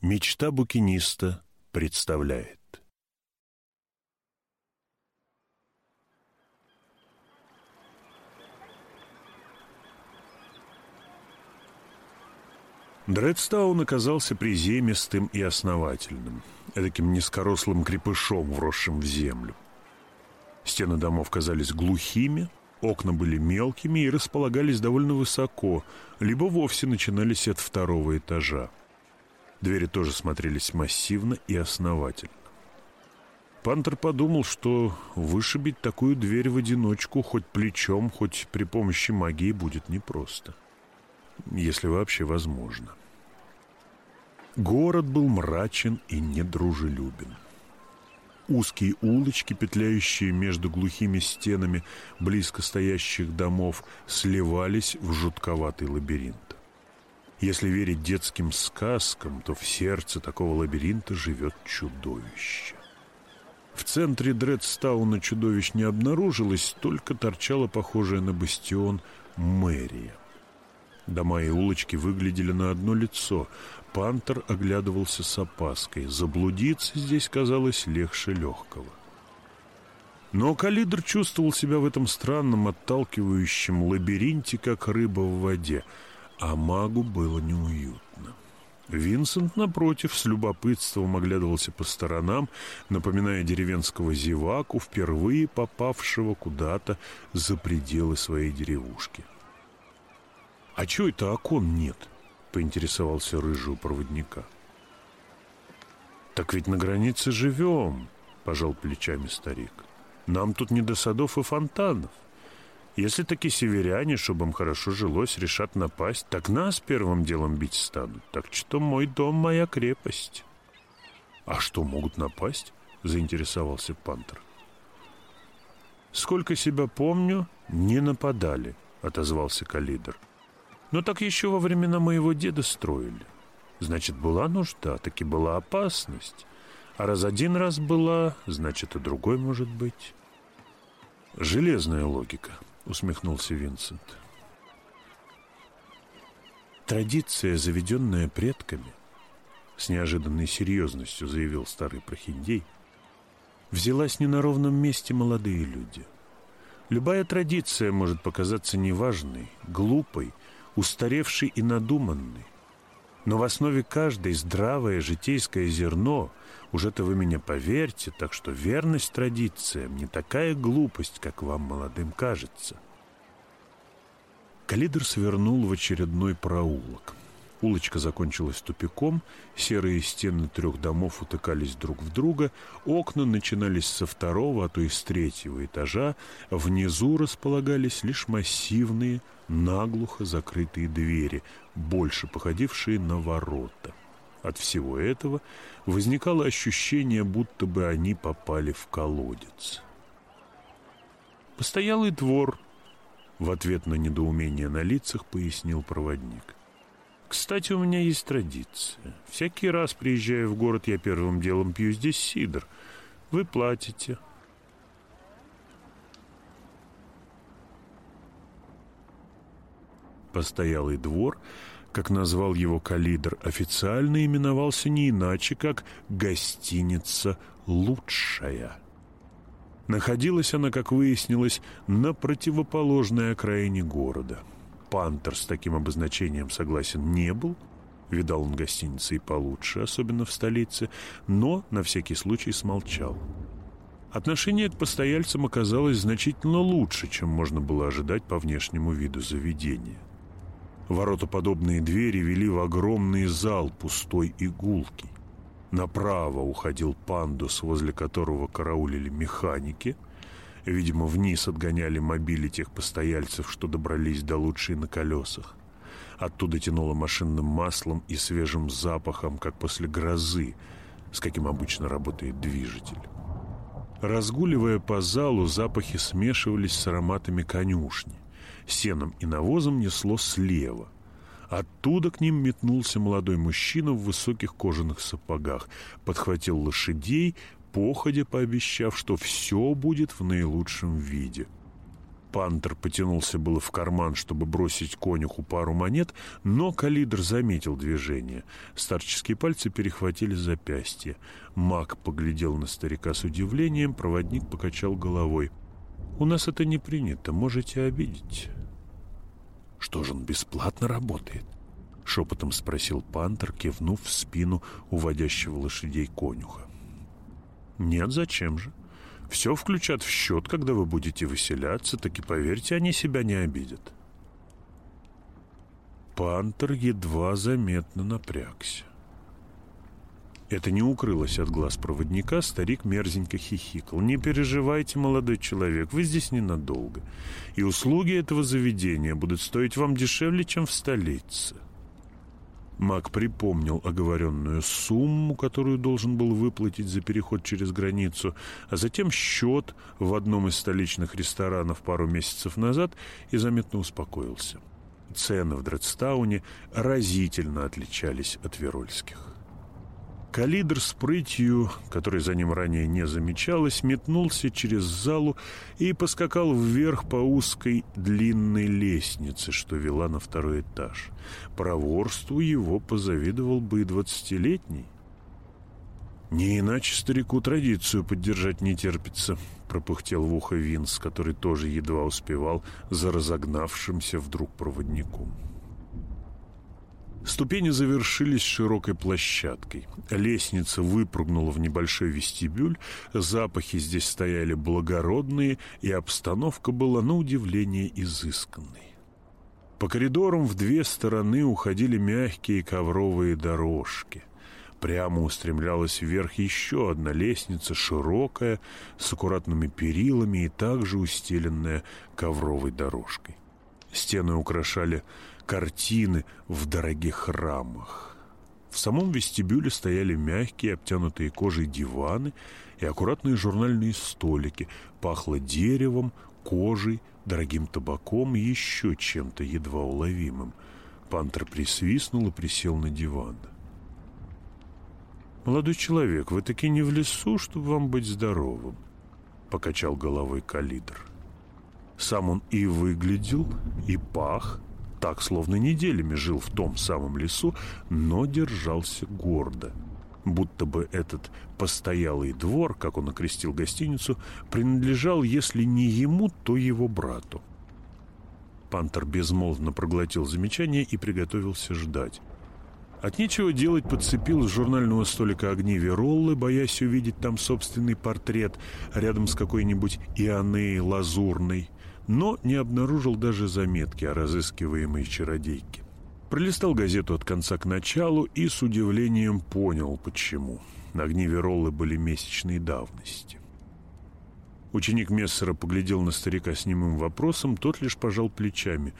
Мечта букиниста представляет. Дредстаун оказался приземистым и основательным, таким низкорослым крепышом, вросшим в землю. Стены домов казались глухими, окна были мелкими и располагались довольно высоко, либо вовсе начинались от второго этажа. Двери тоже смотрелись массивно и основательно. Пантер подумал, что вышибить такую дверь в одиночку хоть плечом, хоть при помощи магии будет непросто. Если вообще возможно. Город был мрачен и недружелюбен. Узкие улочки, петляющие между глухими стенами близко стоящих домов, сливались в жутковатый лабиринт. Если верить детским сказкам, то в сердце такого лабиринта живет чудовище. В центре Дредстауна чудовищ не обнаружилось, только торчала похожая на бастион мэрия. Дома и улочки выглядели на одно лицо. Пантер оглядывался с опаской. Заблудиться здесь казалось легче легкого. Но Калидр чувствовал себя в этом странном, отталкивающем лабиринте, как рыба в воде — а магу было неуютно. Винсент, напротив, с любопытством оглядывался по сторонам, напоминая деревенского зеваку, впервые попавшего куда-то за пределы своей деревушки. «А чё это окон нет?» — поинтересовался рыжий у проводника. «Так ведь на границе живем», — пожал плечами старик. «Нам тут не до садов и фонтанов». Если такие северяне, чтобы им хорошо жилось, решат напасть, так нас первым делом бить станут. Так что мой дом — моя крепость. — А что, могут напасть? — заинтересовался Пантер. — Сколько себя помню, не нападали, — отозвался Калидр. — Но так еще во времена моего деда строили. Значит, была нужда, таки была опасность. А раз один раз была, значит, и другой может быть. Железная логика — усмехнулся Винсент. Традиция, заведенная предками, с неожиданной серьезностью заявил старый прохиндей, взялась не на ровном месте молодые люди. Любая традиция может показаться неважной, глупой, устаревшей и надуманной. Но в основе каждой здравое житейское зерно, уже-то вы меня поверьте, так что верность традициям не такая глупость, как вам, молодым, кажется. Калидр свернул в очередной проулок. Улочка закончилась тупиком, серые стены трех домов утыкались друг в друга, окна начинались со второго, а то и с третьего этажа, внизу располагались лишь массивные, наглухо закрытые двери, больше походившие на ворота. От всего этого возникало ощущение, будто бы они попали в колодец. Постоялый двор, в ответ на недоумение на лицах пояснил проводник. Кстати, у меня есть традиция. Всякий раз, приезжая в город, я первым делом пью здесь сидр. Вы платите. Постоялый двор, как назвал его Калидр, официально именовался не иначе, как «гостиница лучшая». Находилась она, как выяснилось, на противоположной окраине города – Пантер с таким обозначением согласен не был. Видал он гостиницы и получше, особенно в столице, но на всякий случай смолчал. Отношение к постояльцам оказалось значительно лучше, чем можно было ожидать по внешнему виду заведения. Воротоподобные двери вели в огромный зал, пустой и гулкий. Направо уходил пандус, возле которого караулили механики – Видимо, вниз отгоняли мобили тех постояльцев, что добрались до лучшей на колесах. Оттуда тянуло машинным маслом и свежим запахом, как после грозы, с каким обычно работает движитель. Разгуливая по залу, запахи смешивались с ароматами конюшни. Сеном и навозом несло слева. Оттуда к ним метнулся молодой мужчина в высоких кожаных сапогах, подхватил лошадей, походя пообещав, что все будет в наилучшем виде. Пантер потянулся было в карман, чтобы бросить конюху пару монет, но калидр заметил движение. Старческие пальцы перехватили запястье. Маг поглядел на старика с удивлением, проводник покачал головой. «У нас это не принято, можете обидеть». «Что же он бесплатно работает?» — шепотом спросил Пантер, кивнув в спину уводящего лошадей конюха. «Нет, зачем же?» Все включат в счет, когда вы будете выселяться, так и поверьте, они себя не обидят. Пантер едва заметно напрягся. Это не укрылось от глаз проводника, старик мерзенько хихикал. «Не переживайте, молодой человек, вы здесь ненадолго, и услуги этого заведения будут стоить вам дешевле, чем в столице». Мак припомнил оговоренную сумму, которую должен был выплатить за переход через границу, а затем счет в одном из столичных ресторанов пару месяцев назад и заметно успокоился. Цены в Дредстауне разительно отличались от верольских. Калидр с прытью, который за ним ранее не замечалось, метнулся через залу и поскакал вверх по узкой длинной лестнице, что вела на второй этаж. Проворству его позавидовал бы и двадцатилетний. «Не иначе старику традицию поддержать не терпится», — пропыхтел в ухо Винс, который тоже едва успевал за разогнавшимся вдруг проводником. Ступени завершились широкой площадкой. Лестница выпрыгнула в небольшой вестибюль, запахи здесь стояли благородные, и обстановка была на удивление изысканной. По коридорам в две стороны уходили мягкие ковровые дорожки. Прямо устремлялась вверх еще одна лестница, широкая, с аккуратными перилами и также устеленная ковровой дорожкой. Стены украшали картины в дорогих рамах. В самом вестибюле стояли мягкие, обтянутые кожей диваны и аккуратные журнальные столики. Пахло деревом, кожей, дорогим табаком и еще чем-то едва уловимым. Пантер присвистнул и присел на диван. «Молодой человек, вы таки не в лесу, чтобы вам быть здоровым», — покачал головой калидр. Сам он и выглядел, и пах, так, словно неделями жил в том самом лесу, но держался гордо. Будто бы этот постоялый двор, как он окрестил гостиницу, принадлежал, если не ему, то его брату. Пантер безмолвно проглотил замечание и приготовился ждать. От нечего делать подцепил с журнального столика огни Вероллы, боясь увидеть там собственный портрет рядом с какой-нибудь Ионеей Лазурной но не обнаружил даже заметки о разыскиваемой чародейке. Пролистал газету от конца к началу и с удивлением понял, почему. Огни Вероллы были месячной давности. Ученик Мессера поглядел на старика с немым вопросом, тот лишь пожал плечами.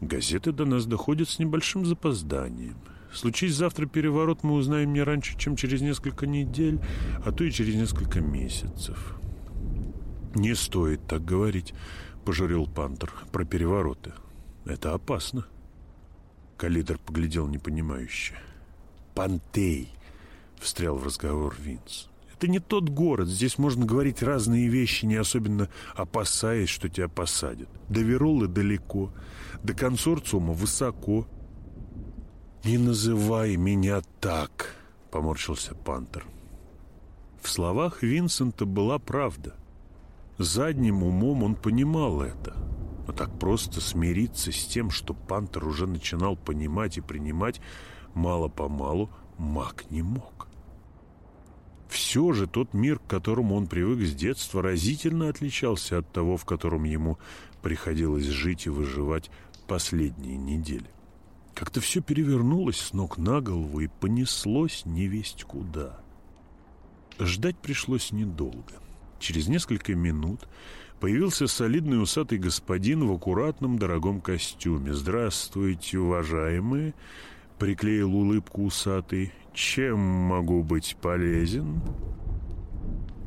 «Газеты до нас доходят с небольшим запозданием. Случись завтра переворот, мы узнаем не раньше, чем через несколько недель, а то и через несколько месяцев». «Не стоит так говорить», — пожурил Пантер, — «про перевороты. Это опасно». Калидр поглядел непонимающе. «Пантей!» — встрял в разговор Винс. «Это не тот город. Здесь можно говорить разные вещи, не особенно опасаясь, что тебя посадят. До Веролы далеко, до консорциума высоко». «Не называй меня так!» — поморщился Пантер. В словах Винсента была правда. Задним умом он понимал это. Но так просто смириться с тем, что Пантер уже начинал понимать и принимать, мало-помалу маг не мог. Все же тот мир, к которому он привык с детства, разительно отличался от того, в котором ему приходилось жить и выживать последние недели. Как-то все перевернулось с ног на голову и понеслось невесть куда. Ждать пришлось недолго. Через несколько минут появился солидный усатый господин в аккуратном дорогом костюме. «Здравствуйте, уважаемые!» — приклеил улыбку усатый. «Чем могу быть полезен?»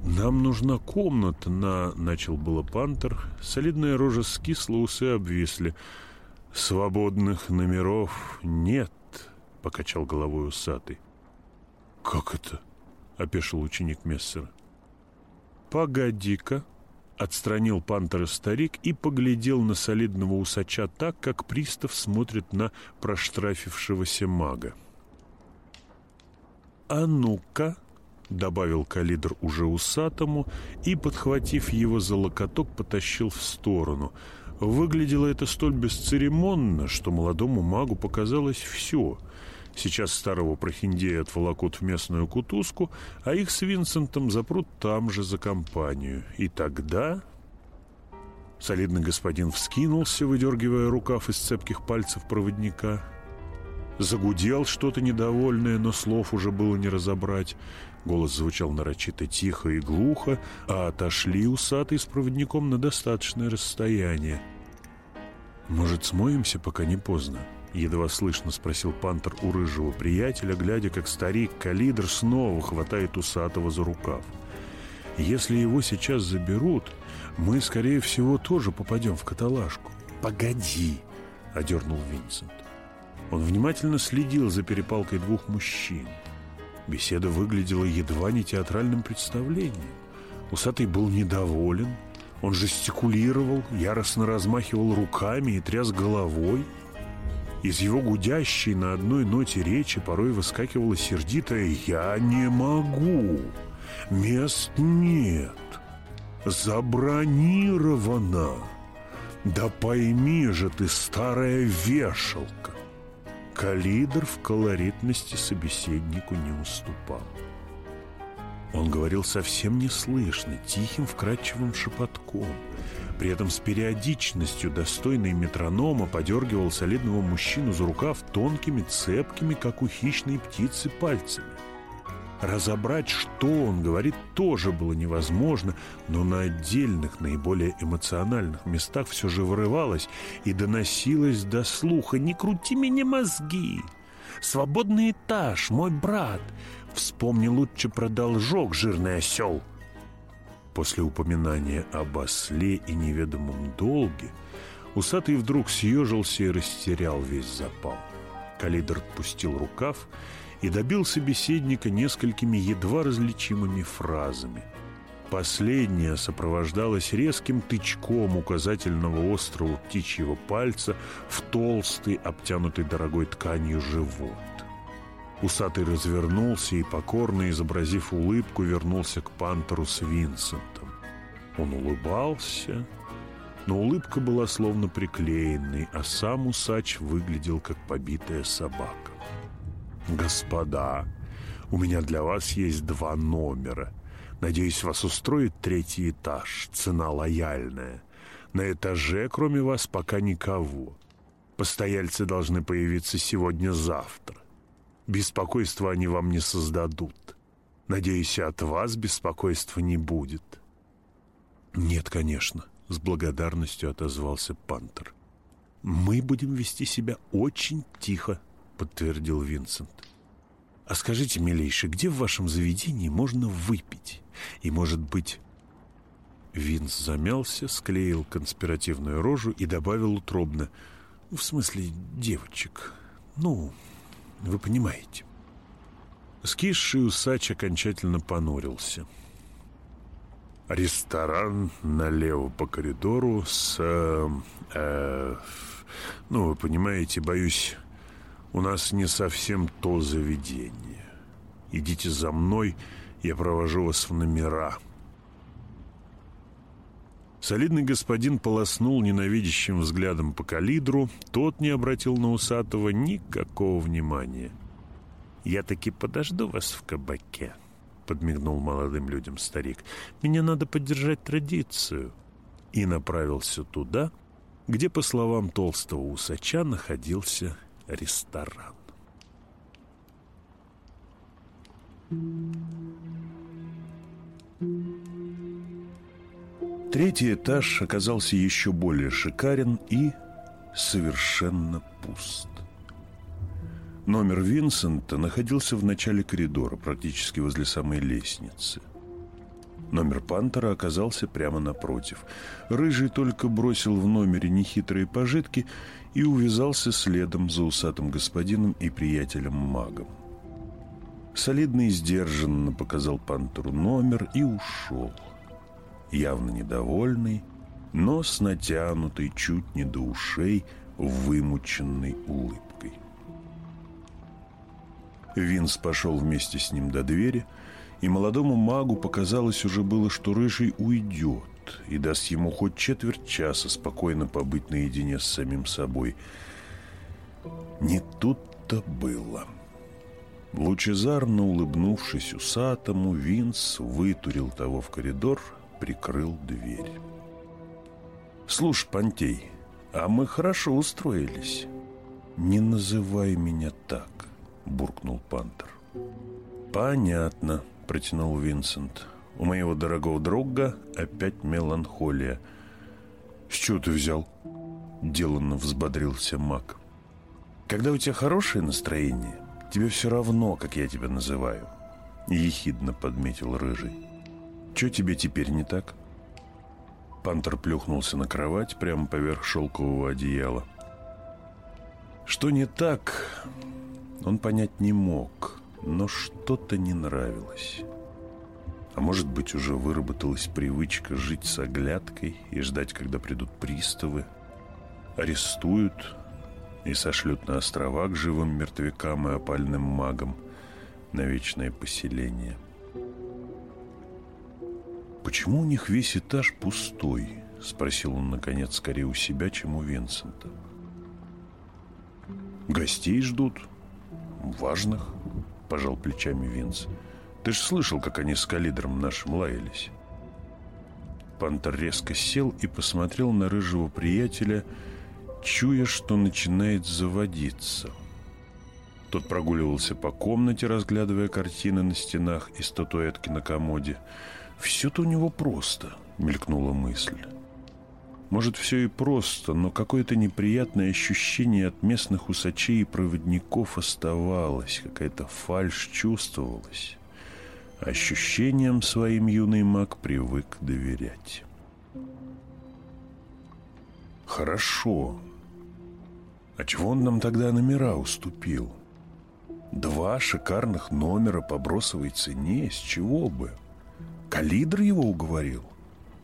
«Нам нужна комната на...» — начал было пантер. Солидная рожа скисла, усы обвисли. «Свободных номеров нет», — покачал головой усатый. «Как это?» — опешил ученик Мессера. «Погоди-ка», Отстранил пантера старик и поглядел на солидного усача так, как пристав смотрит на проштрафившегося мага. «А ну-ка!» — добавил калидр уже усатому и, подхватив его за локоток, потащил в сторону. Выглядело это столь бесцеремонно, что молодому магу показалось все. Сейчас старого прохиндея отволокут в местную кутузку, а их с Винсентом запрут там же за компанию. И тогда... Солидный господин вскинулся, выдергивая рукав из цепких пальцев проводника. Загудел что-то недовольное, но слов уже было не разобрать. Голос звучал нарочито тихо и глухо, а отошли усатый с проводником на достаточное расстояние. «Может, смоемся, пока не поздно?» Едва слышно спросил Пантер у рыжего приятеля, глядя, как старик Калидр снова хватает усатого за рукав. «Если его сейчас заберут, мы, скорее всего, тоже попадем в каталажку». «Погоди!» — одернул Винсент. Он внимательно следил за перепалкой двух мужчин. Беседа выглядела едва не театральным представлением. Усатый был недоволен, он жестикулировал, яростно размахивал руками и тряс головой — из его гудящей на одной ноте речи порой выскакивало сердитое «Я не могу! Мест нет! Забронировано! Да пойми же ты, старая вешалка!» Калидр в колоритности собеседнику не уступал. Он говорил совсем неслышно, тихим вкрадчивым шепотком – при этом с периодичностью, достойной метронома, подергивал солидного мужчину за рукав тонкими, цепкими, как у хищной птицы, пальцами. Разобрать, что он говорит, тоже было невозможно, но на отдельных, наиболее эмоциональных местах все же вырывалось и доносилось до слуха «Не крути меня мозги! Свободный этаж, мой брат! Вспомни лучше про должок, жирный осел!» После упоминания об осле и неведомом долге усатый вдруг съежился и растерял весь запал. Калидр отпустил рукав и добил собеседника несколькими едва различимыми фразами. Последняя сопровождалась резким тычком указательного острого птичьего пальца в толстый, обтянутый дорогой тканью живот. Усатый развернулся и, покорно изобразив улыбку, вернулся к пантеру с Винсентом. Он улыбался, но улыбка была словно приклеенной, а сам усач выглядел как побитая собака. «Господа, у меня для вас есть два номера. Надеюсь, вас устроит третий этаж. Цена лояльная. На этаже, кроме вас, пока никого. Постояльцы должны появиться сегодня-завтра. Беспокойства они вам не создадут. Надеюсь, от вас беспокойства не будет». «Нет, конечно», — с благодарностью отозвался Пантер. «Мы будем вести себя очень тихо», — подтвердил Винсент. «А скажите, милейший, где в вашем заведении можно выпить? И, может быть...» Винс замялся, склеил конспиративную рожу и добавил утробно. «В смысле, девочек. Ну, вы понимаете. Скисший усач окончательно понурился. Ресторан налево по коридору с... Э, э, ну, вы понимаете, боюсь, у нас не совсем то заведение. Идите за мной, я провожу вас в номера. Солидный господин полоснул ненавидящим взглядом по калидру, тот не обратил на усатого никакого внимания. «Я таки подожду вас в кабаке», — подмигнул молодым людям старик. «Мне надо поддержать традицию». И направился туда, где, по словам толстого усача, находился ресторан. Thank you. Третий этаж оказался еще более шикарен и совершенно пуст. Номер Винсента находился в начале коридора, практически возле самой лестницы. Номер Пантера оказался прямо напротив. Рыжий только бросил в номере нехитрые пожитки и увязался следом за усатым господином и приятелем-магом. Солидно и сдержанно показал Пантеру номер и ушел. Явно недовольный, но с натянутой чуть не до ушей вымученной улыбкой. Винс пошел вместе с ним до двери, и молодому магу показалось уже было, что Рыжий уйдет и даст ему хоть четверть часа спокойно побыть наедине с самим собой. Не тут-то было. Лучезарно улыбнувшись усатому, Винс вытурил того в коридор, прикрыл дверь. «Слушай, Пантей, а мы хорошо устроились». «Не называй меня так», — буркнул Пантер. «Понятно», — протянул Винсент. «У моего дорогого друга опять меланхолия». «С чего ты взял?» — деланно взбодрился маг. «Когда у тебя хорошее настроение, тебе все равно, как я тебя называю», — ехидно подметил Рыжий. «Че тебе теперь не так?» Пантер плюхнулся на кровать прямо поверх шелкового одеяла. Что не так, он понять не мог, но что-то не нравилось. А может быть, уже выработалась привычка жить с оглядкой и ждать, когда придут приставы, арестуют и сошлют на острова к живым мертвякам и опальным магам на вечное поселение. «Почему у них весь этаж пустой?» — спросил он, наконец, скорее у себя, чем у Винсента. «Гостей ждут. Важных», — пожал плечами Винс. «Ты ж слышал, как они с калидром нашим лаялись». Пантер резко сел и посмотрел на рыжего приятеля, чуя, что начинает заводиться. Тот прогуливался по комнате, разглядывая картины на стенах и статуэтки на комоде. «Все-то у него просто», — мелькнула мысль. Может, все и просто, но какое-то неприятное ощущение от местных усачей и проводников оставалось, какая-то фальшь чувствовалась. Ощущением своим юный маг привык доверять. «Хорошо. А чего он нам тогда номера уступил? Два шикарных номера по бросовой цене, с чего бы?» Калидр его уговорил?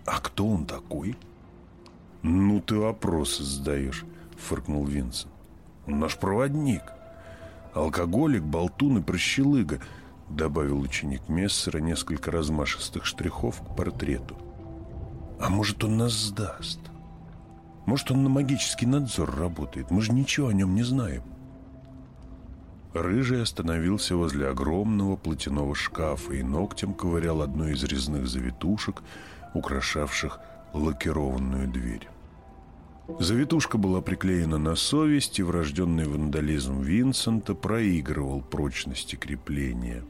А кто он такой? Ну ты вопросы задаешь, фыркнул Винсент. Он наш проводник. Алкоголик, болтун и прощелыга, добавил ученик Мессера несколько размашистых штрихов к портрету. А может, он нас сдаст? Может, он на магический надзор работает? Мы же ничего о нем не знаем. Рыжий остановился возле огромного платяного шкафа и ногтем ковырял одну из резных завитушек, украшавших лакированную дверь. Завитушка была приклеена на совесть, и врожденный вандализм Винсента проигрывал прочности крепления.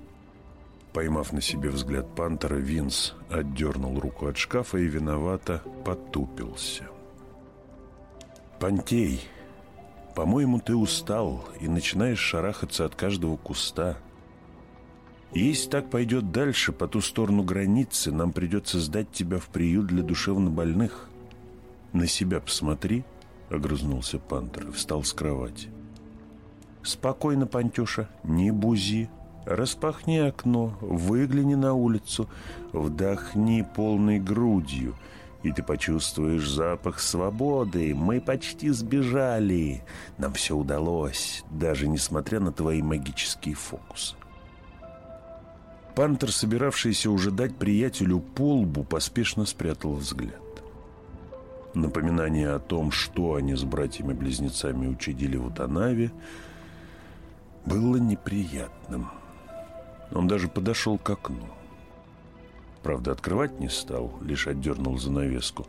Поймав на себе взгляд пантера, Винс отдернул руку от шкафа и виновато потупился. «Пантей!» По-моему, ты устал и начинаешь шарахаться от каждого куста. Если так пойдет дальше, по ту сторону границы, нам придется сдать тебя в приют для душевнобольных. На себя посмотри, — огрызнулся Пантер и встал с кровати. Спокойно, Пантюша, не бузи. Распахни окно, выгляни на улицу, вдохни полной грудью — и ты почувствуешь запах свободы. Мы почти сбежали. Нам все удалось, даже несмотря на твои магические фокусы. Пантер, собиравшийся уже дать приятелю полбу, поспешно спрятал взгляд. Напоминание о том, что они с братьями-близнецами учудили в Утанаве, было неприятным. Он даже подошел к окну. Правда, открывать не стал, лишь отдернул занавеску.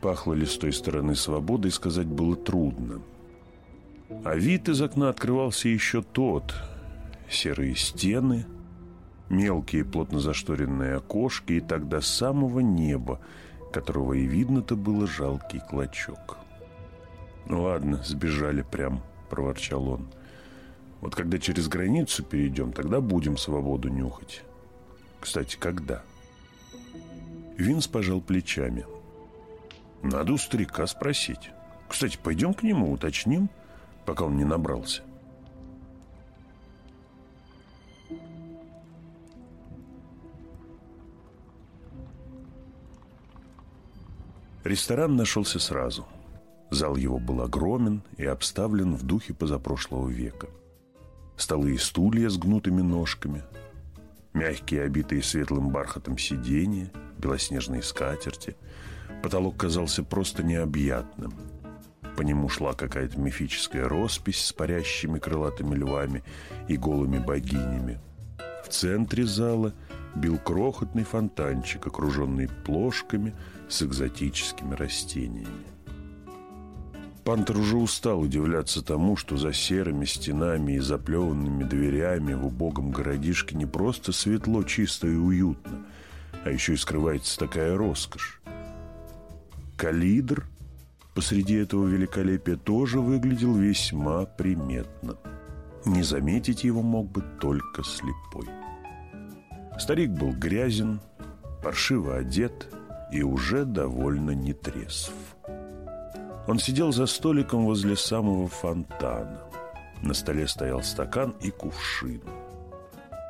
Пахло ли с той стороны свободой, сказать было трудно. А вид из окна открывался еще тот. Серые стены, мелкие плотно зашторенные окошки и тогда самого неба, которого и видно-то было жалкий клочок. «Ну ладно, сбежали прям», — проворчал он. «Вот когда через границу перейдем, тогда будем свободу нюхать. Кстати, когда?» Винс пожал плечами. «Надо у старика спросить. Кстати, пойдем к нему, уточним, пока он не набрался». Ресторан нашелся сразу. Зал его был огромен и обставлен в духе позапрошлого века. Столы и стулья с гнутыми ножками, мягкие, обитые светлым бархатом сиденья, белоснежные скатерти. Потолок казался просто необъятным. По нему шла какая-то мифическая роспись с парящими крылатыми львами и голыми богинями. В центре зала бил крохотный фонтанчик, окруженный плошками с экзотическими растениями. Пантер уже устал удивляться тому, что за серыми стенами и заплеванными дверями в убогом городишке не просто светло, чисто и уютно, а еще и скрывается такая роскошь. Калидр посреди этого великолепия тоже выглядел весьма приметно. Не заметить его мог бы только слепой. Старик был грязен, паршиво одет и уже довольно нетрезв. Он сидел за столиком возле самого фонтана. На столе стоял стакан и кувшин.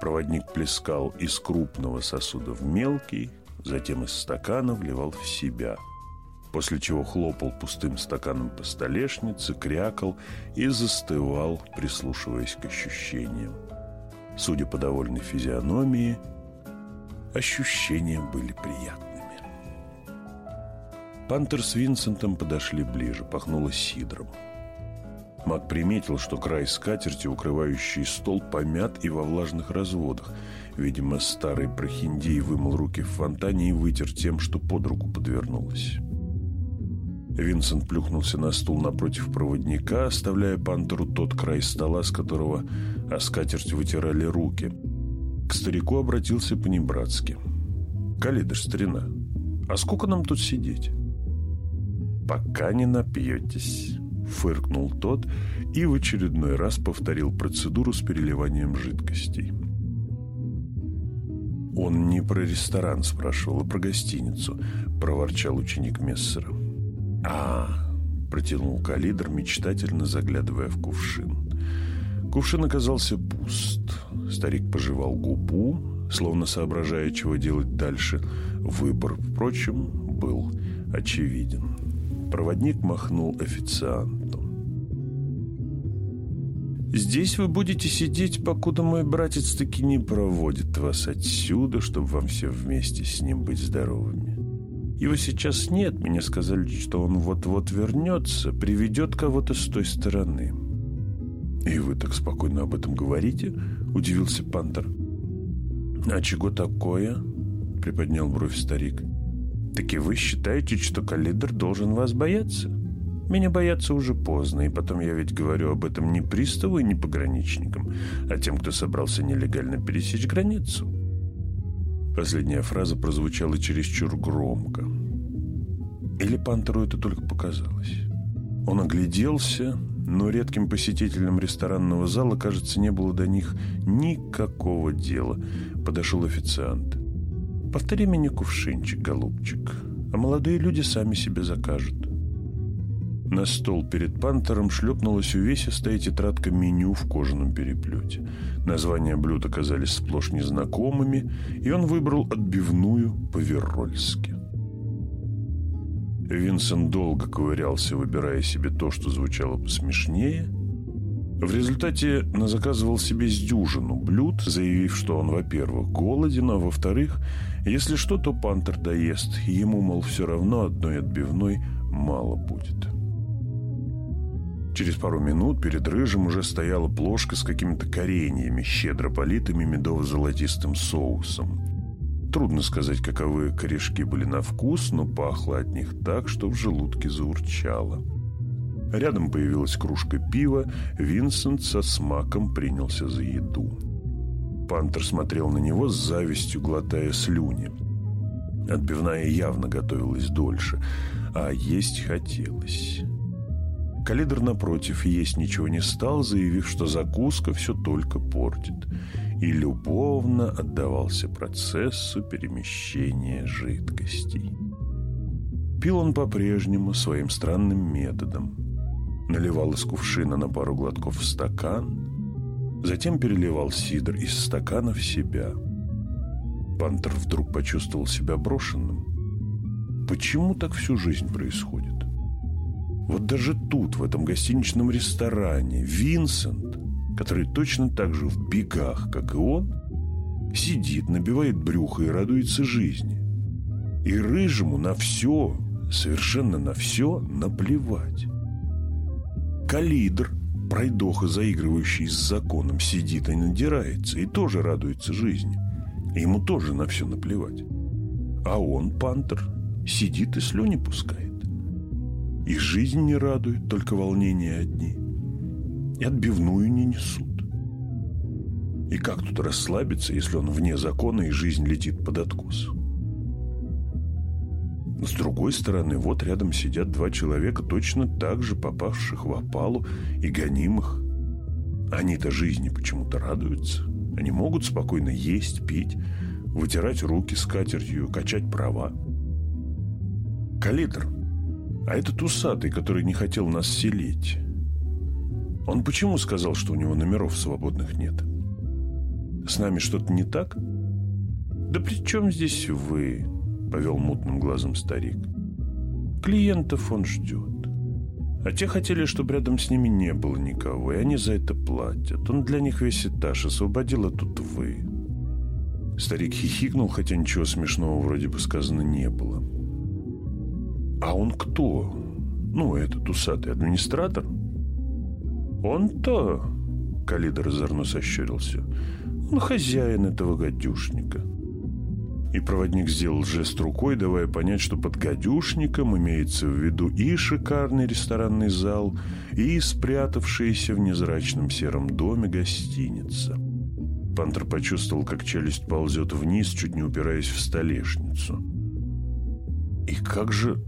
Проводник плескал из крупного сосуда в мелкий, затем из стакана вливал в себя. После чего хлопал пустым стаканом по столешнице, крякал и застывал, прислушиваясь к ощущениям. Судя по довольной физиономии, ощущения были приятны. Пантер с Винсентом подошли ближе, пахнуло сидром. Мак приметил, что край скатерти, укрывающий стол, помят и во влажных разводах. Видимо, старый прохиндей вымыл руки в фонтане и вытер тем, что под руку подвернулось. Винсент плюхнулся на стул напротив проводника, оставляя Пантеру тот край стола, с которого о скатерть вытирали руки. К старику обратился по-небратски. «Калидыш, старина, а сколько нам тут сидеть?» пока не напьетесь», — фыркнул тот и в очередной раз повторил процедуру с переливанием жидкостей. «Он не про ресторан спрашивал, а про гостиницу», — проворчал ученик Мессера. а протянул Калидр, мечтательно заглядывая в кувшин. Кувшин оказался пуст. Старик пожевал губу, словно соображая, чего делать дальше. Выбор, впрочем, был очевиден. Проводник махнул официанту. «Здесь вы будете сидеть, покуда мой братец таки не проводит вас отсюда, чтобы вам все вместе с ним быть здоровыми. Его сейчас нет, мне сказали, что он вот-вот вернется, приведет кого-то с той стороны». «И вы так спокойно об этом говорите?» – удивился Пантер. «А чего такое?» – приподнял бровь старик. Так и вы считаете, что Калидр должен вас бояться? Меня бояться уже поздно, и потом я ведь говорю об этом не приставу и не пограничникам, а тем, кто собрался нелегально пересечь границу. Последняя фраза прозвучала чересчур громко. Или Пантеру это только показалось? Он огляделся, но редким посетителям ресторанного зала, кажется, не было до них никакого дела. Подошел официант. Повтори мне кувшинчик, голубчик, а молодые люди сами себе закажут. На стол перед пантером шлепнулась увесистая тетрадка меню в кожаном переплете. Названия блюд оказались сплошь незнакомыми, и он выбрал отбивную по-веррольски. Винсент долго ковырялся, выбирая себе то, что звучало посмешнее. В результате назаказывал себе с дюжину блюд, заявив, что он, во-первых, голоден, а во-вторых, если что, то пантер доест, ему, мол, все равно одной отбивной мало будет. Через пару минут перед рыжим уже стояла плошка с какими-то кореньями, щедро политыми медово-золотистым соусом. Трудно сказать, каковы корешки были на вкус, но пахло от них так, что в желудке заурчало. Рядом появилась кружка пива, Винсент со смаком принялся за еду. Пантер смотрел на него с завистью, глотая слюни. Отбивная явно готовилась дольше, а есть хотелось. Калидр, напротив, есть ничего не стал, заявив, что закуска все только портит, и любовно отдавался процессу перемещения жидкостей. Пил он по-прежнему своим странным методом. Наливал из кувшина на пару глотков в стакан – Затем переливал сидр из стакана в себя. Пантер вдруг почувствовал себя брошенным. Почему так всю жизнь происходит? Вот даже тут, в этом гостиничном ресторане, Винсент, который точно так же в бегах, как и он, сидит, набивает брюхо и радуется жизни. И рыжему на все, совершенно на все наплевать. Калидр, пройдоха, заигрывающий с законом, сидит и надирается, и тоже радуется жизни. Ему тоже на все наплевать. А он, пантер, сидит и слюни пускает. И жизнь не радует, только волнения одни. И отбивную не несут. И как тут расслабиться, если он вне закона и жизнь летит под откос? С другой стороны, вот рядом сидят два человека, точно так же попавших в опалу и гонимых. Они-то жизни почему-то радуются. Они могут спокойно есть, пить, вытирать руки скатертью, качать права. Калитр, а этот усатый, который не хотел нас селить, он почему сказал, что у него номеров свободных нет? С нами что-то не так? Да при чем здесь вы? Повел мутным глазом старик. Клиентов он ждет. А те хотели, чтобы рядом с ними не было никого, и они за это платят. Он для них весь этаж освободил, а тут вы. Старик хихикнул, хотя ничего смешного вроде бы сказано не было. «А он кто? Ну, этот усатый администратор?» «Он-то...» — Калидор озорно сощурился. «Он хозяин этого гадюшника». И проводник сделал жест рукой, давая понять, что под гадюшником имеется в виду и шикарный ресторанный зал, и спрятавшаяся в незрачном сером доме гостиница. Пантер почувствовал, как челюсть ползет вниз, чуть не упираясь в столешницу. «И как же...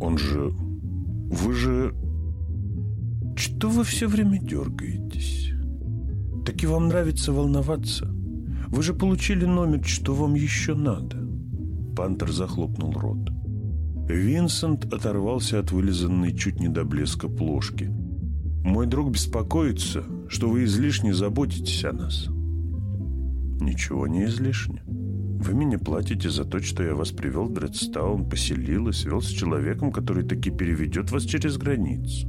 он же... вы же... что вы все время дергаетесь? Так и вам нравится волноваться?» Вы же получили номер, что вам еще надо?» Пантер захлопнул рот. Винсент оторвался от вылизанной чуть не до блеска плошки. «Мой друг беспокоится, что вы излишне заботитесь о нас». «Ничего не излишне. Вы меня платите за то, что я вас привел в Дредстаун, поселил и свел с человеком, который таки переведет вас через границу.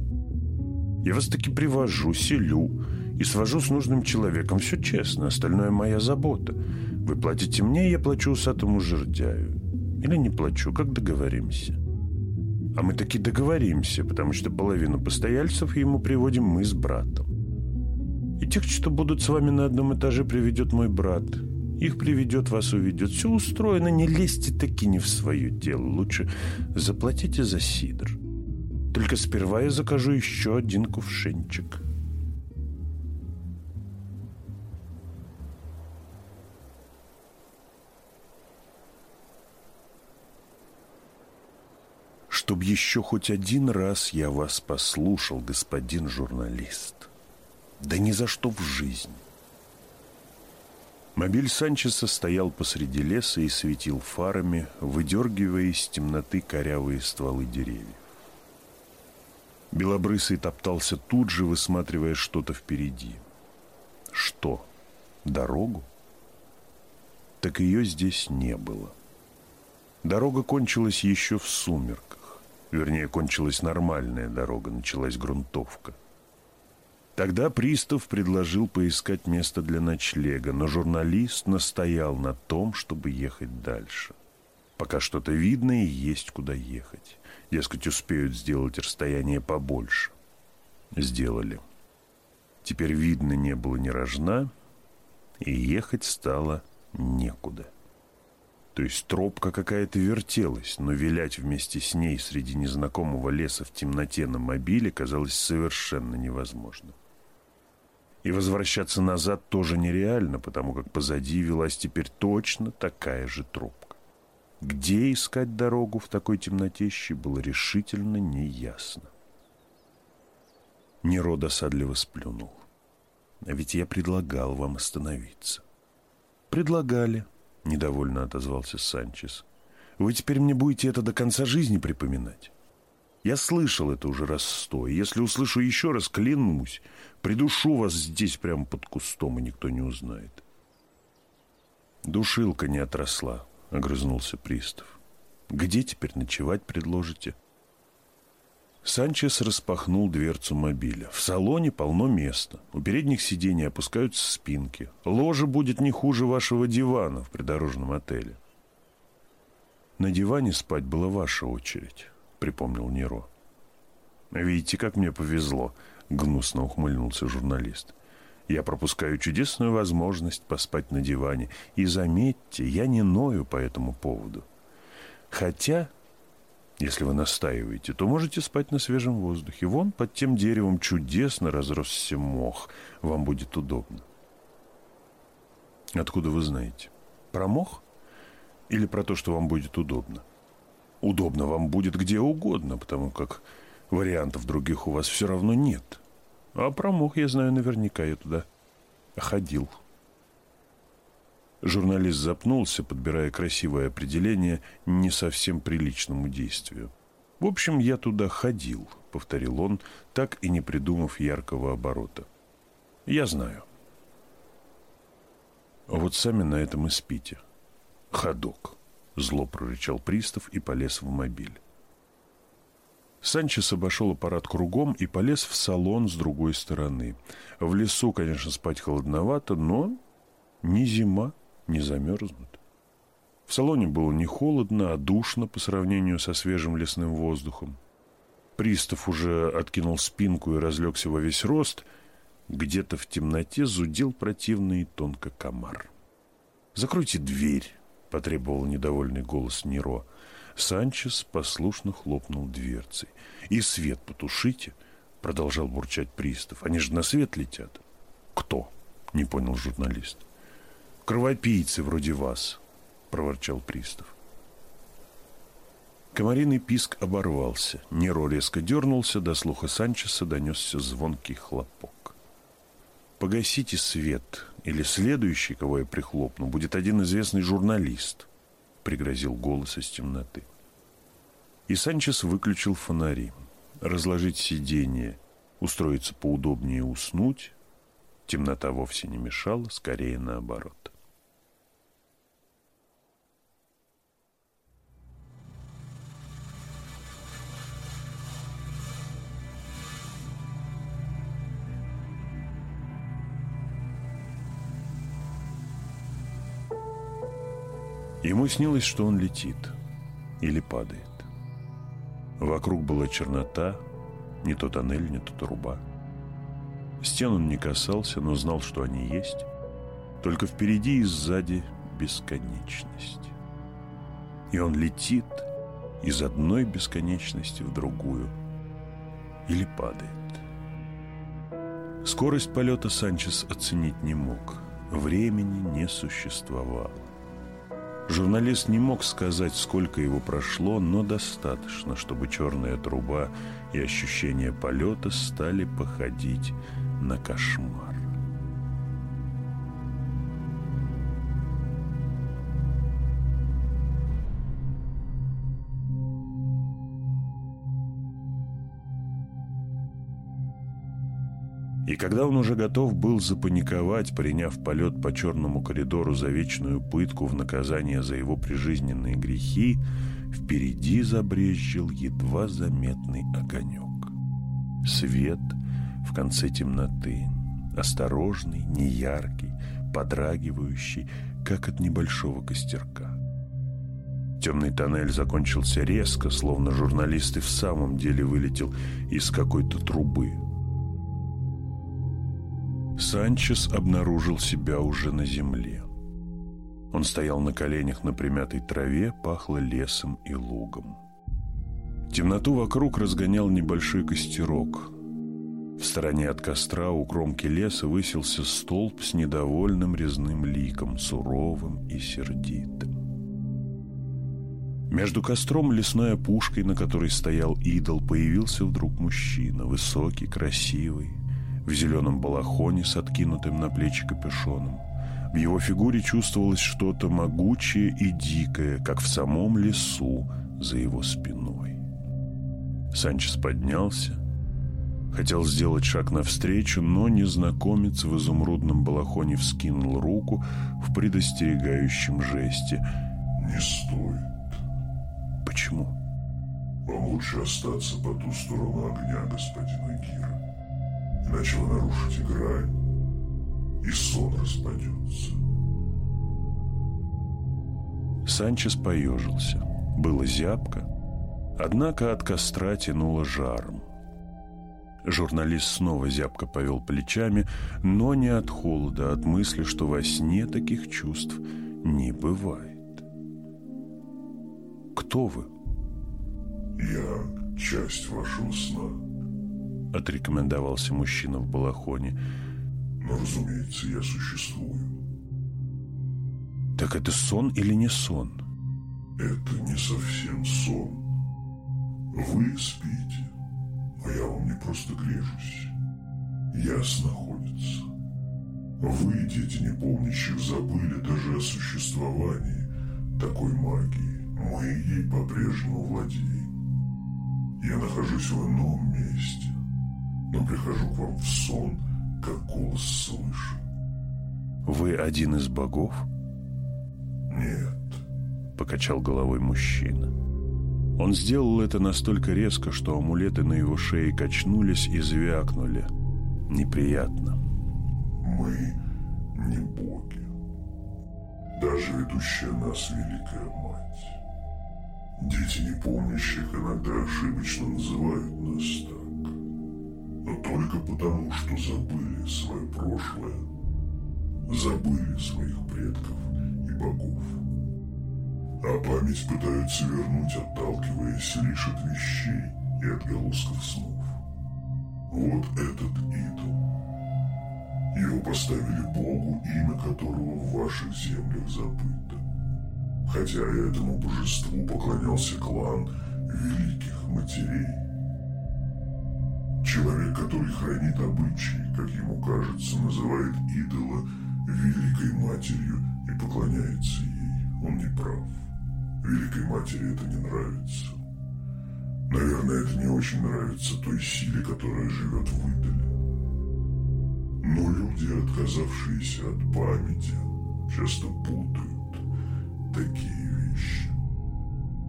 Я вас таки привожу, селю, и свожу с нужным человеком. Все честно, остальное моя забота. Вы платите мне, я плачу усатому жердяю. Или не плачу, как договоримся. А мы таки договоримся, потому что половину постояльцев ему приводим мы с братом. И тех, что будут с вами на одном этаже, приведет мой брат. Их приведет, вас уведет. Все устроено, не лезьте таки не в свое дело. Лучше заплатите за сидр. Только сперва я закажу еще один кувшинчик». Чтоб еще хоть один раз я вас послушал, господин журналист. Да ни за что в жизнь. Мобиль Санчеса стоял посреди леса и светил фарами, выдергивая из темноты корявые стволы деревьев. Белобрысый топтался тут же, высматривая что-то впереди. Что? Дорогу? Так ее здесь не было. Дорога кончилась еще в сумерках. Вернее, кончилась нормальная дорога, началась грунтовка. Тогда пристав предложил поискать место для ночлега, но журналист настоял на том, чтобы ехать дальше. Пока что-то видно и есть куда ехать. Дескать, успеют сделать расстояние побольше. Сделали. Теперь видно не было ни рожна, и ехать стало некуда. То есть тропка какая-то вертелась, но вилять вместе с ней среди незнакомого леса в темноте на мобиле казалось совершенно невозможно. И возвращаться назад тоже нереально, потому как позади велась теперь точно такая же тропка. Где искать дорогу в такой темнотеще было решительно неясно. Неро досадливо сплюнул. А ведь я предлагал вам остановиться. Предлагали, — недовольно отозвался Санчес. «Вы теперь мне будете это до конца жизни припоминать? Я слышал это уже раз сто, если услышу еще раз, клянусь, придушу вас здесь прямо под кустом, и никто не узнает». «Душилка не отросла», — огрызнулся пристав. Где теперь ночевать предложите?» Санчес распахнул дверцу мобиля. В салоне полно места. У передних сидений опускаются спинки. Ложа будет не хуже вашего дивана в придорожном отеле. На диване спать была ваша очередь, припомнил Неро. Видите, как мне повезло, гнусно ухмыльнулся журналист. Я пропускаю чудесную возможность поспать на диване. И заметьте, я не ною по этому поводу. Хотя если вы настаиваете, то можете спать на свежем воздухе. Вон под тем деревом чудесно разросся мох. Вам будет удобно. Откуда вы знаете? Про мох? Или про то, что вам будет удобно? Удобно вам будет где угодно, потому как вариантов других у вас все равно нет. А про мох я знаю наверняка, я туда ходил. Журналист запнулся, подбирая красивое определение не совсем приличному действию. «В общем, я туда ходил», — повторил он, так и не придумав яркого оборота. «Я знаю». А вот сами на этом и спите. «Ходок», — зло прорычал пристав и полез в мобиль. Санчес обошел аппарат кругом и полез в салон с другой стороны. В лесу, конечно, спать холодновато, но не зима не замерзнут. В салоне было не холодно, а душно по сравнению со свежим лесным воздухом. Пристав уже откинул спинку и разлегся во весь рост. Где-то в темноте зудел противный тонко комар. «Закройте дверь», — потребовал недовольный голос Неро. Санчес послушно хлопнул дверцей. «И свет потушите», — продолжал бурчать пристав. «Они же на свет летят». «Кто?» — не понял журналист. Кровопийцы вроде вас, проворчал пристав. Комариный писк оборвался. Неро резко дернулся, до слуха Санчеса донесся звонкий хлопок. «Погасите свет, или следующий, кого я прихлопну, будет один известный журналист», — пригрозил голос из темноты. И Санчес выключил фонари. Разложить сиденье, устроиться поудобнее уснуть. Темнота вовсе не мешала, скорее наоборот. Ему снилось, что он летит или падает. Вокруг была чернота, не то тоннель, не то труба. Стен он не касался, но знал, что они есть. Только впереди и сзади бесконечность. И он летит из одной бесконечности в другую или падает. Скорость полета Санчес оценить не мог. Времени не существовало. Журналист не мог сказать, сколько его прошло, но достаточно, чтобы черная труба и ощущение полета стали походить на кошмар. И когда он уже готов был запаниковать, приняв полет по черному коридору за вечную пытку в наказание за его прижизненные грехи, впереди забрезжил едва заметный огонек. Свет в конце темноты, осторожный, неяркий, подрагивающий, как от небольшого костерка. Темный тоннель закончился резко, словно журналист и в самом деле вылетел из какой-то трубы – Санчес обнаружил себя уже на земле. Он стоял на коленях на примятой траве, пахло лесом и лугом. Темноту вокруг разгонял небольшой костерок. В стороне от костра у кромки леса высился столб с недовольным резным ликом, суровым и сердитым. Между костром и лесной опушкой, на которой стоял идол, появился вдруг мужчина, высокий, красивый, в зеленом балахоне с откинутым на плечи капюшоном. В его фигуре чувствовалось что-то могучее и дикое, как в самом лесу за его спиной. Санчес поднялся, хотел сделать шаг навстречу, но незнакомец в изумрудном балахоне вскинул руку в предостерегающем жесте. «Не стоит. Почему? Вам лучше остаться по ту сторону огня, господин Агира. Иначе вы нарушите грань, и сон распадется. Санчес поежился. Было зябко, однако от костра тянуло жаром. Журналист снова зябко повел плечами, но не от холода, а от мысли, что во сне таких чувств не бывает. «Кто вы?» «Я часть вашего сна», — отрекомендовался мужчина в балахоне. «Но, разумеется, я существую». «Так это сон или не сон?» «Это не совсем сон. Вы спите, а я вам не просто грежусь. Яс находится. Вы, дети непомнящих, забыли даже о существовании такой магии. Мы ей по-прежнему владеем. Я нахожусь в ином месте, но прихожу к вам в сон, как голос слышу. Вы один из богов? Нет. Покачал головой мужчина. Он сделал это настолько резко, что амулеты на его шее качнулись и звякнули. Неприятно. Мы не боги. Даже ведущая нас Великая Мать. Дети непомнящих иногда ошибочно называют нас так. Только потому, что забыли свое прошлое, забыли своих предков и богов. А память пытаются вернуть, отталкиваясь лишь от вещей и отголосков снов. Вот этот идол. Его поставили Богу, имя которого в ваших землях забыто. Хотя этому божеству поклонялся клан великих матерей. Человек, который хранит обычаи, как ему кажется, называет идола великой матерью и поклоняется ей. Он не прав. Великой матери это не нравится. Наверное, это не очень нравится той силе, которая живет в идоле. Но люди, отказавшиеся от памяти, часто путают такие вещи.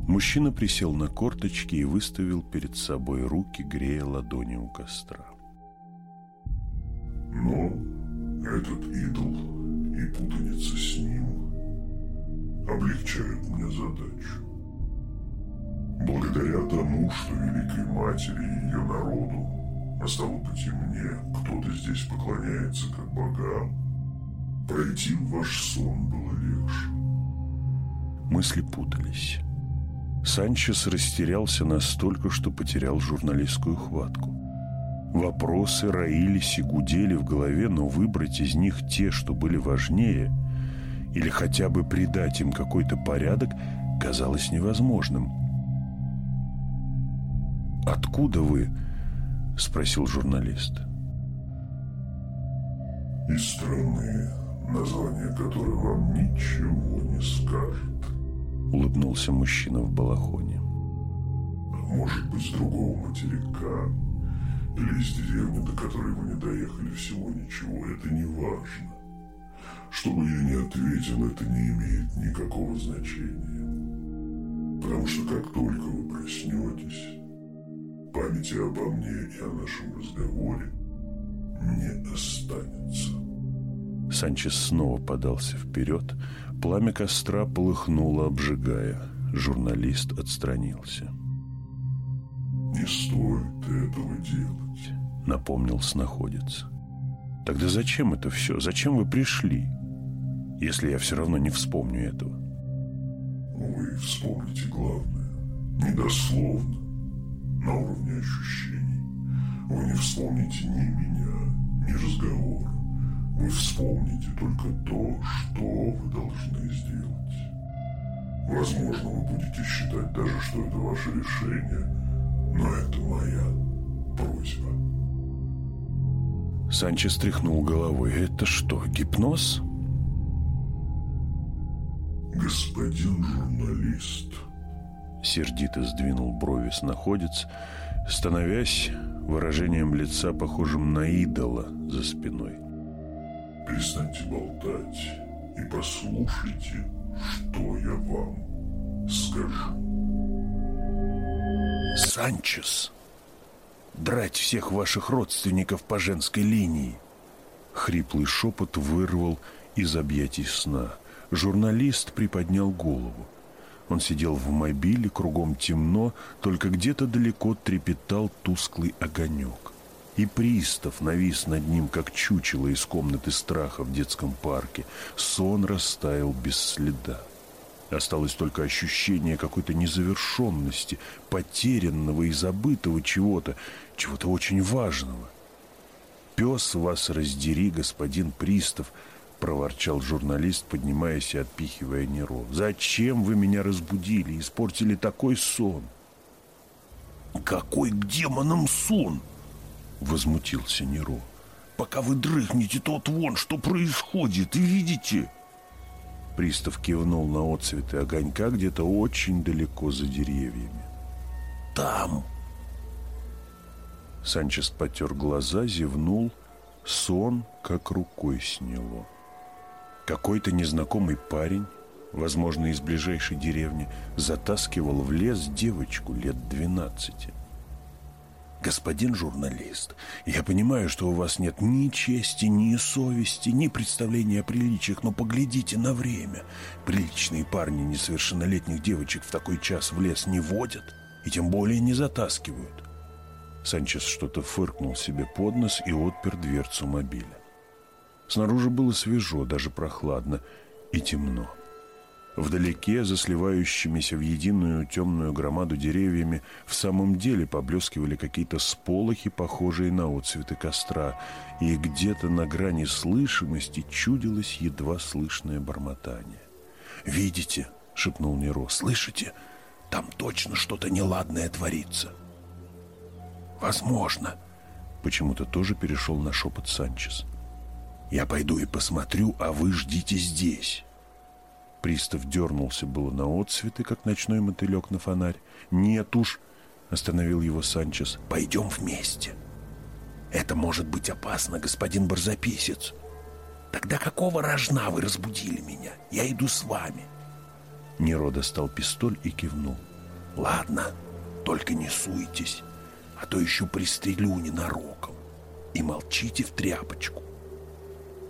Мужчина присел на корточки и выставил перед собой руки, грея ладони у костра. Но этот идол и путаница с ним облегчают мне задачу. Благодаря тому, что Великой Матери и ее народу, а стало быть и мне, кто-то здесь поклоняется как богам, пройти в ваш сон было легче. Мысли путались. Санчес растерялся настолько, что потерял журналистскую хватку. Вопросы роились и гудели в голове, но выбрать из них те, что были важнее, или хотя бы придать им какой-то порядок, казалось невозможным. «Откуда вы?» — спросил журналист. Из страны, название которой вам ничего не скажет. Улыбнулся мужчина в балахоне. Может быть, с другого материка. Или из деревни, до которой вы не доехали всего ничего. Это не важно. Что бы я ни ответил, это не имеет никакого значения. Потому что как только вы проснетесь, памяти обо мне и о нашем разговоре не останется. Санчес снова подался вперед. Пламя костра полыхнуло, обжигая. Журналист отстранился. «Не стоит этого делать», — напомнил снаходец. «Тогда зачем это все? Зачем вы пришли, если я все равно не вспомню этого?» «Вы вспомните главное, недословно, на уровне ощущений. Вы не вспомните ни меня, ни разговор. Вы вспомните только то, что вы должны сделать. Возможно, вы будете считать даже, что это ваше решение, но это моя просьба. Санчес тряхнул головой. «Это что, гипноз?» «Господин журналист», Сердито сдвинул брови снаходец, становясь выражением лица похожим на идола за спиной. «Перестаньте болтать и послушайте, что я вам скажу». Санчес, драть всех ваших родственников по женской линии. Хриплый шепот вырвал из объятий сна. Журналист приподнял голову. Он сидел в мобиле, кругом темно, только где-то далеко трепетал тусклый огонек. И пристав навис над ним, как чучело из комнаты страха в детском парке. Сон растаял без следа. Осталось только ощущение какой-то незавершенности, потерянного и забытого чего-то, чего-то очень важного. «Пес вас раздери, господин пристав», — проворчал журналист, поднимаясь и отпихивая Неро. «Зачем вы меня разбудили, испортили такой сон?» «Какой к демонам сон?» — возмутился Неро. «Пока вы дрыхнете, тот вон, что происходит, видите?» Пристав кивнул на отцветы огонька где-то очень далеко за деревьями. «Там!» Санчес потер глаза, зевнул. Сон как рукой сняло. Какой-то незнакомый парень, возможно, из ближайшей деревни, затаскивал в лес девочку лет двенадцати. Господин журналист, я понимаю, что у вас нет ни чести, ни совести, ни представления о приличиях, но поглядите на время. Приличные парни несовершеннолетних девочек в такой час в лес не водят и тем более не затаскивают. Санчес что-то фыркнул себе под нос и отпер дверцу мобиля. Снаружи было свежо, даже прохладно и темно. Вдалеке, за сливающимися в единую темную громаду деревьями, в самом деле поблескивали какие-то сполохи, похожие на отцветы костра, и где-то на грани слышимости чудилось едва слышное бормотание. «Видите?» — шепнул Неро. «Слышите? Там точно что-то неладное творится». «Возможно». Почему-то тоже перешел на шепот Санчес. «Я пойду и посмотрю, а вы ждите здесь». Пристав дернулся было на отцветы, как ночной мотылек на фонарь. «Нет уж!» — остановил его Санчес. «Пойдем вместе. Это может быть опасно, господин Барзаписец. Тогда какого рожна вы разбудили меня? Я иду с вами». Неро достал пистоль и кивнул. «Ладно, только не суйтесь, а то еще пристрелю ненароком. И молчите в тряпочку».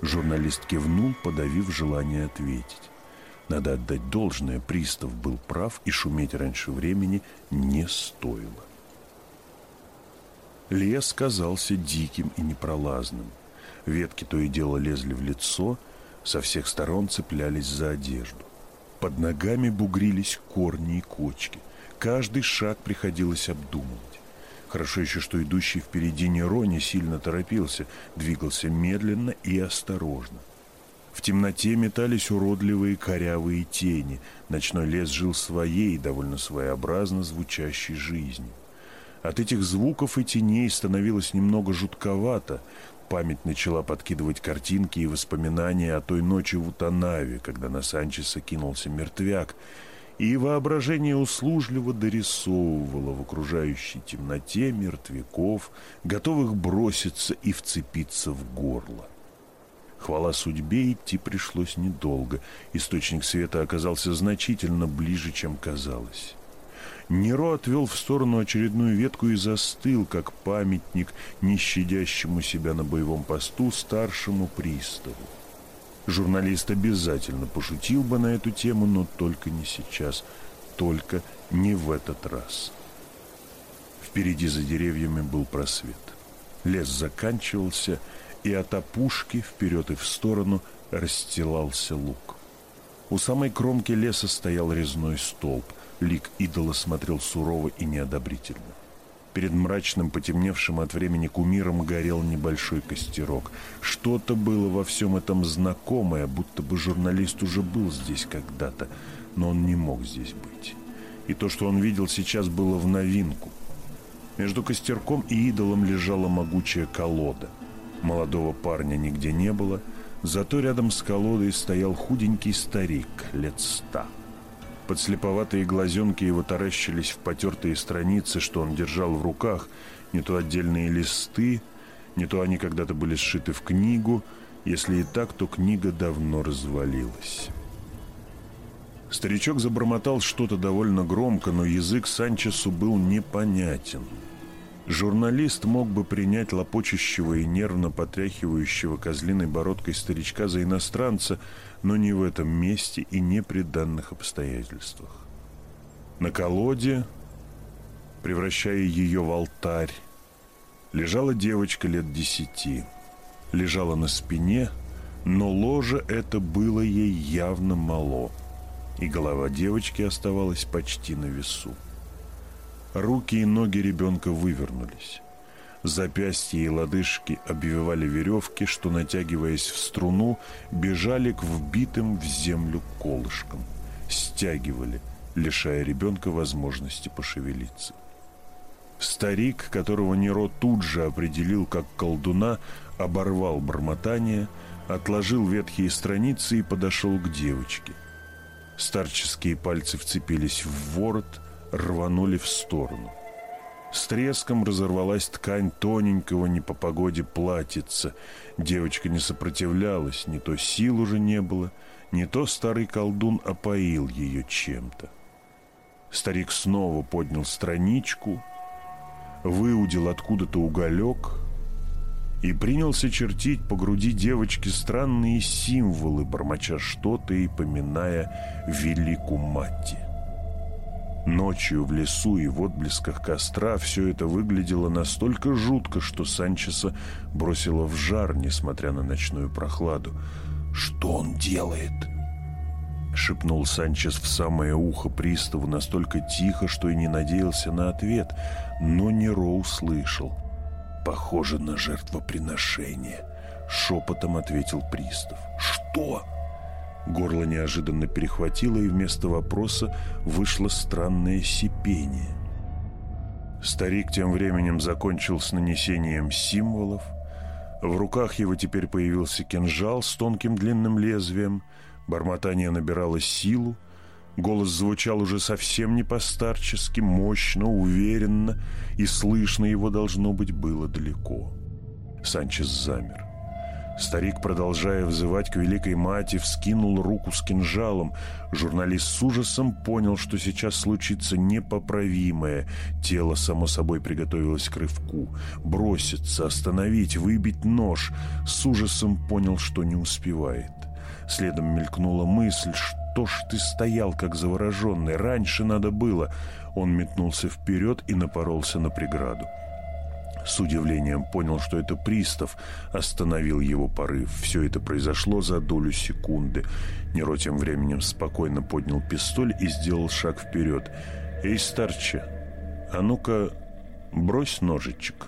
Журналист кивнул, подавив желание ответить. Надо отдать должное, пристав был прав, и шуметь раньше времени не стоило. Лес казался диким и непролазным. Ветки то и дело лезли в лицо, со всех сторон цеплялись за одежду. Под ногами бугрились корни и кочки. Каждый шаг приходилось обдумывать. Хорошо еще, что идущий впереди Неро не сильно торопился, двигался медленно и осторожно. В темноте метались уродливые корявые тени. Ночной лес жил своей, довольно своеобразно звучащей жизнью. От этих звуков и теней становилось немного жутковато. Память начала подкидывать картинки и воспоминания о той ночи в Утанаве, когда на Санчеса кинулся мертвяк, и воображение услужливо дорисовывало в окружающей темноте мертвяков, готовых броситься и вцепиться в горло. Хвала судьбе, идти пришлось недолго. Источник света оказался значительно ближе, чем казалось. Неро отвел в сторону очередную ветку и застыл, как памятник, не щадящему себя на боевом посту старшему приставу. Журналист обязательно пошутил бы на эту тему, но только не сейчас, только не в этот раз. Впереди за деревьями был просвет. Лес заканчивался, и от опушки вперед и в сторону расстилался луг. У самой кромки леса стоял резной столб. Лик идола смотрел сурово и неодобрительно. Перед мрачным, потемневшим от времени кумиром горел небольшой костерок. Что-то было во всем этом знакомое, будто бы журналист уже был здесь когда-то, но он не мог здесь быть. И то, что он видел сейчас, было в новинку. Между костерком и идолом лежала могучая колода — Молодого парня нигде не было, зато рядом с колодой стоял худенький старик лет ста. Подслеповатые глазенки его таращились в потертые страницы, что он держал в руках, не то отдельные листы, не то они когда-то были сшиты в книгу, если и так, то книга давно развалилась. Старичок забормотал что-то довольно громко, но язык Санчесу был непонятен. Журналист мог бы принять лопочущего и нервно потряхивающего козлиной бородкой старичка за иностранца, но не в этом месте и не при данных обстоятельствах. На колоде, превращая ее в алтарь, лежала девочка лет десяти. Лежала на спине, но ложе это было ей явно мало – и голова девочки оставалась почти на весу. Руки и ноги ребенка вывернулись. Запястья и лодыжки обвивали веревки, что, натягиваясь в струну, бежали к вбитым в землю колышкам. Стягивали, лишая ребенка возможности пошевелиться. Старик, которого Неро тут же определил как колдуна, оборвал бормотание, отложил ветхие страницы и подошел к девочке. Старческие пальцы вцепились в ворот, рванули в сторону. С треском разорвалась ткань тоненького не по погоде платьица. Девочка не сопротивлялась, не то сил уже не было, не то старый колдун опоил ее чем-то. Старик снова поднял страничку, выудил откуда-то уголек — и принялся чертить по груди девочки странные символы, бормоча что-то и поминая великую мать. Ночью в лесу и в отблесках костра все это выглядело настолько жутко, что Санчеса бросило в жар, несмотря на ночную прохладу. «Что он делает?» — шепнул Санчес в самое ухо приставу настолько тихо, что и не надеялся на ответ, но Неро услышал. «Похоже на жертвоприношение», — шепотом ответил пристав. «Что?» Горло неожиданно перехватило, и вместо вопроса вышло странное сипение. Старик тем временем закончил с нанесением символов. В руках его теперь появился кинжал с тонким длинным лезвием. Бормотание набирало силу. Голос звучал уже совсем не постарчески, мощно, уверенно, и слышно его, должно быть, было далеко. Санчес замер. Старик, продолжая взывать к великой мати, вскинул руку с кинжалом. Журналист с ужасом понял, что сейчас случится непоправимое. Тело, само собой, приготовилось к рывку. Броситься, остановить, выбить нож. С ужасом понял, что не успевает. Следом мелькнула мысль, что ж ты стоял, как завороженный? Раньше надо было. Он метнулся вперед и напоролся на преграду с удивлением понял, что это пристав остановил его порыв. Все это произошло за долю секунды. Неро тем временем спокойно поднял пистоль и сделал шаг вперед. «Эй, старче, а ну-ка, брось ножичек».